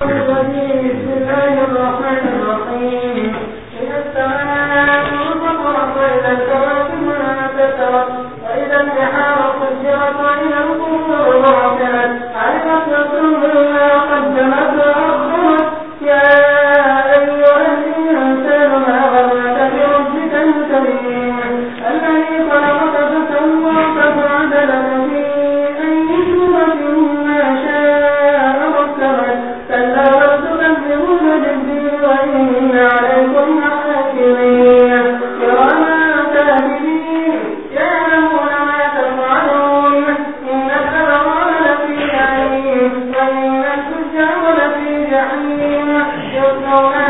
بسم الله الرحمن جهنم يصلونها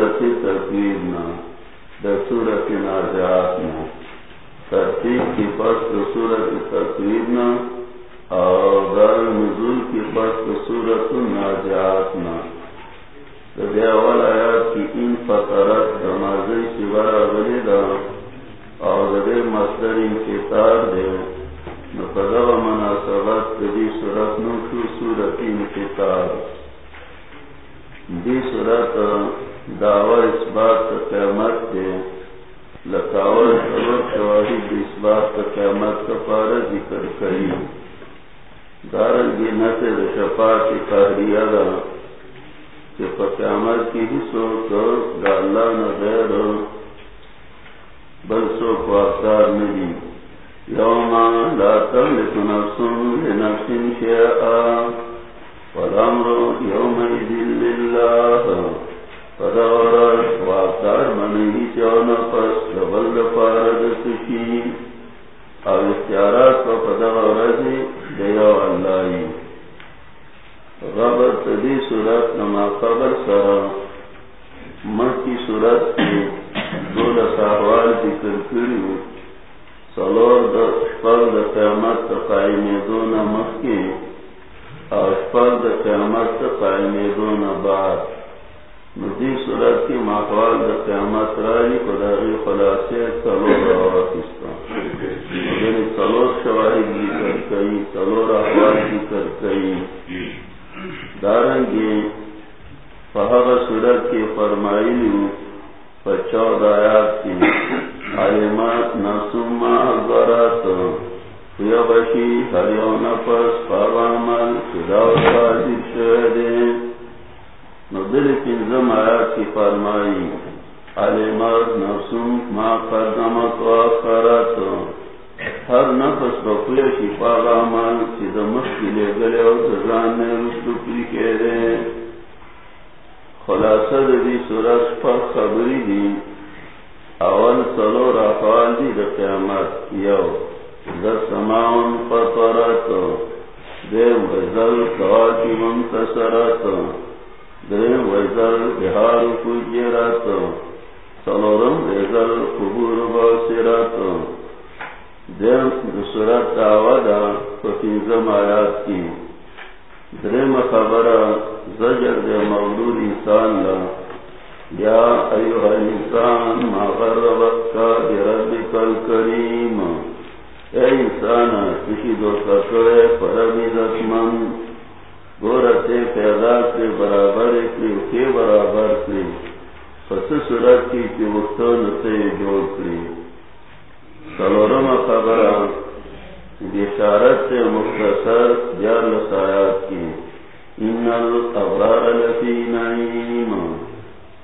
صورت تقریب میں دا صورت ناجات میں ترتیب کی پس تو صورت تقریب اور دار نزول کی پس تو صورت ناجات میں دیا والا یاد کی ان فطرت دمازی شبہ غلی دا، اور دے مصدر انکتار دے۔ نقدر مناسبت دی صورت نو کی صورت انکتار دی صورت دعوی اس بات کا قیامت کے لکاول سبب شواہد اس بات کا قیامت کا پارا ذکر کری۔ دارن کی نسل شفا کی قہریہ دا کہ قیامت کی بھی سو تو دا نہ غیر ہو، بل سو خواستار نہیں یوم لا تملک نفس لنفس شیئا، والامر یوم صورت کی دو لساوال ذکر کری ہو سلور دشپل د قیامت قائم دو نہ مکی اور اشپل د قیامت قائم دو نہ مدی صورت کی ماحول د قیامت راجی، خداغی خلاصے سلور اور یعنی سلور شواہد ذکر کئی سلور احوال ذکر کئی۔ دارنگی فہر سورت کی فرمائیوں پچود آیات کی علمات ہریو نفس فاوامل خداو صادق شہدے کی فرمائی علمات نسم ما قدمت وآخرات ہر نفس بخلی شفاغ آمال چیزا مشکلے گلے و تزانے رسطو کی کہہ رہے خلاصہ دی سورج پر خبری دی اول سلو رفال دی دا قیامت. یو دا سماون پترات دے وزل کواتی منتصرات دے وزل بہار کجرات سلورم وزل قبور باسرات دے سورت آوادا پتنزم آیات کی درم خبر زجر دے مغلول انسان لا یا ایوہ انسان ما غربت کا بربک الکریم. اے انسان، کسی دو سکوے پرمی دشمن گورتے پیدا سے برابر اکلی کے برابر سے پس سرکی کی وقتوں سے جوڑ کلی سلورم خبرہ بشارت سے مختصر یا لسایات کی۔ ان الابرار لفی نعیم۔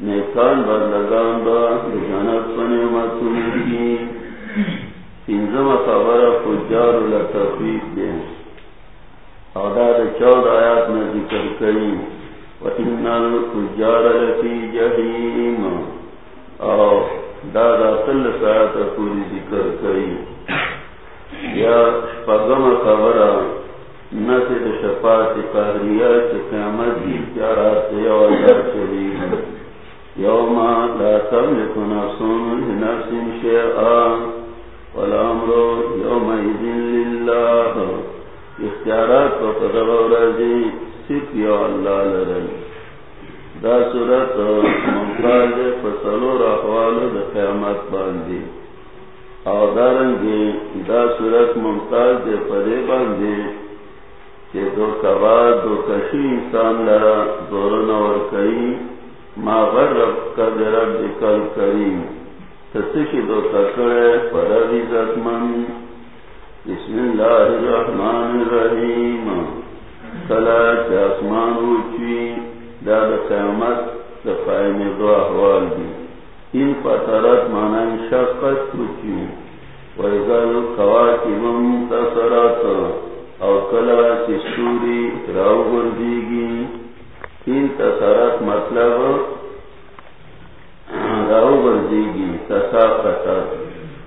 نیکان بندگان با جنت پنے کی۔ انزم خبر فجار لتخویف دے۔ اعداد چود آیات میں ذکر کری وَإِنَّ الْفُجَّارَ لَفِي جَحِيمَ او دادا تل سایت پوری ذکر کری یا شپگم خبر نسد شفاعت قہریہ چھ قیامت دی اختیارات یو اللہ چلی یوم لا تملک نفسون لنفس شیئا والامر یومئذ للہ اختیارات و تدبر رضی صرف یو اللہ لرل دا صورت ممتاز فصلو راقوال دا قیامت باندی۔ او دارنگی دا صورت ممتاز دے پدے باندی کہ دو کبا دو کشی انسان لرا، دورن اور کئی۔ ما غرب کا درب دکل کریم تسکی دو تکڑے پرد عزت من بسم اللہ الرحمن الرحیم. کلا چاسمان روچوی داد قیامت دفائم دو احوال دی. ان فترت مانا شقت روچوی ویزال قواکب منتصرات، او کلا چی سوری راو گردیگی. ان تصرات مطلب راو بردیگی تساقتت ویزل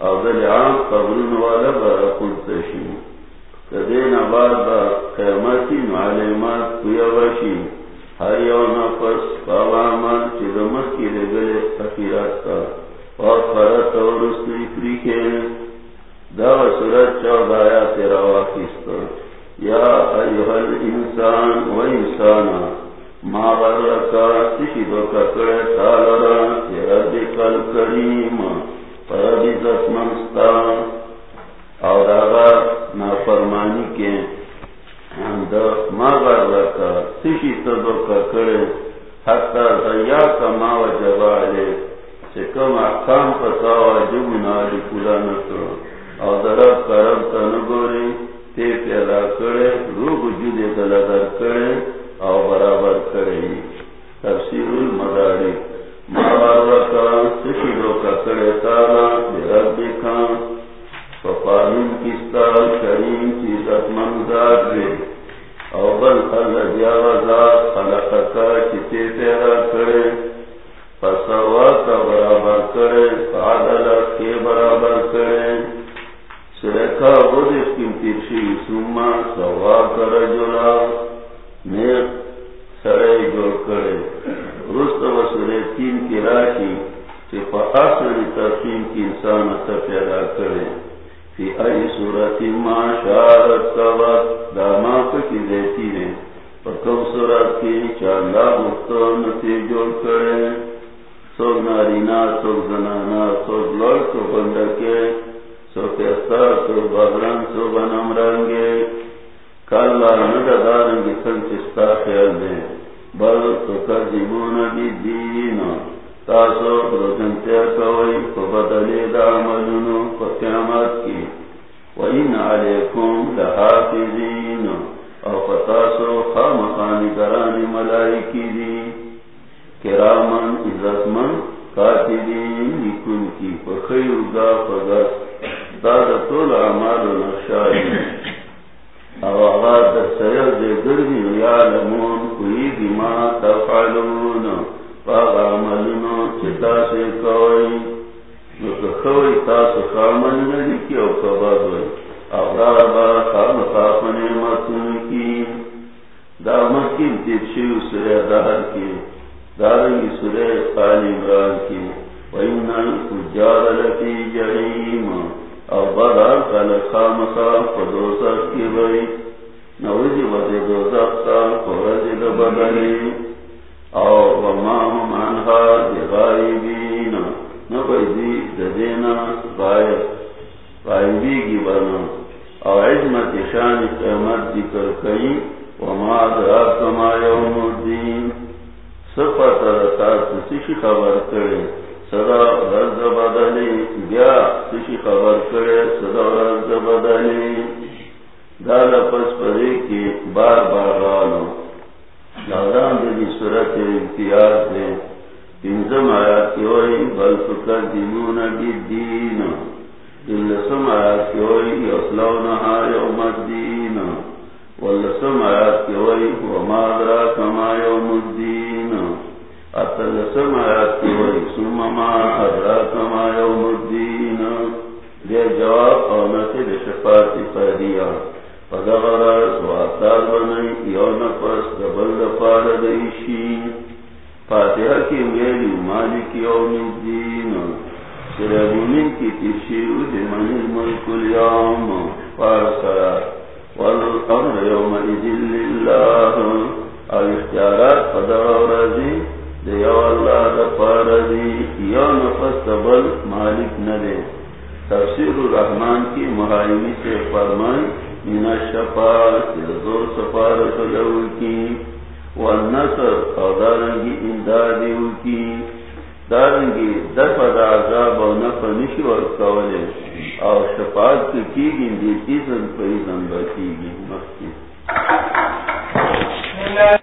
او عام قبرون والا برا قلتشی کدین با قیمتی معلومات ہر یو نفس پاوامان چی کی لگل اخیرات کا اور فرط اور رسلی دا چود یا ایوہ الانسان و انسانا. ما تالرا کل کریم پرد عزت منستا اور آغا نافرمانی کے ما برکا سشی دو ککڑے حتی ضیا کا ما و جبالے چکم احکام پتا واجب ناری کلا نکر اور درب کرم تنگوری تے پیدا کرے روح جدے دلدر کرے او برابر کرے تفسیر المداری مارکا سشیدو کا کرے تالا بربی کان ففاہم کستا کریم چیزت منزاد دے او بل اللہ دیاوزاد خلقکا چیتے پیدا کرے فسوا کا برابر کرے فعدلت کے برابر کرے سرکا بود اس کی ترشی سما سوا کر جلا۔ نیک سڑے جوڑ کرے۔ رست و سرے تین کی راشی کہ فاصل تقسیم کی انسان اثر پیدا کرے۔ فی ای صورت ما شارت کا وقت دامات کی دیتی ہے کم صورت کی چاندہ مختون تی جوڑ کرے۔ سو نارینا سو زنانا سو لڑ سو بندکے سو پیستا سو بدرنگ سو بنم رنگے کالا ندارنگی سن چستا خیال دے بل تو کر کذبون بی دین تاسو روزن رجنتیا کوئی فبدلی دا عملونو فقیامات کی۔ وین علیکم لحافظین۔ او فتاسو خامخانی گرانی ملائکی دی۔ کرامن عزتمن کاتبین نکن کی فخیر دا فگست دادا طول عمال نقشاری او آغاز در سیر دے گردی یا لمون کوئی دیما تفعلون. پاگ عملونو چتا سے کوئی. نو کخوئی تاسو خامن ندی کی او کباد ہوئی کی. دامت کی دیکشی سورہ دہر کی. دارنگی سورہ قال عمران کی، وَإِنَّ الْفُجَّارَ لَفِي جَحِيمٍ۔ او برار خلق خامسا فدوسر کی بئی خبر کرے دے جواب اور نصر شفاعت فریہ واتار بنائی یو نفس دبل دفار دیشی فاتحہ کی میری مالک یوم الدین۔ سرابونی کی تشیو دمن الملک اليوم فارسا والامر یوم اذن للہ۔ او اختیارات فدر رضی دیو اللہ دفار دی یو نفس دبل مالک ندے تفسیر الرحمن کی محایمی سے فرمائی من الشفاعت زور سفارت لو کی والنصر او دارنگی امدادی کی دارنگی دفع دا عذاب او نفع نشی ورکولے او شفاعت کی کی گی دی ایزن پیزن با کی گی مخی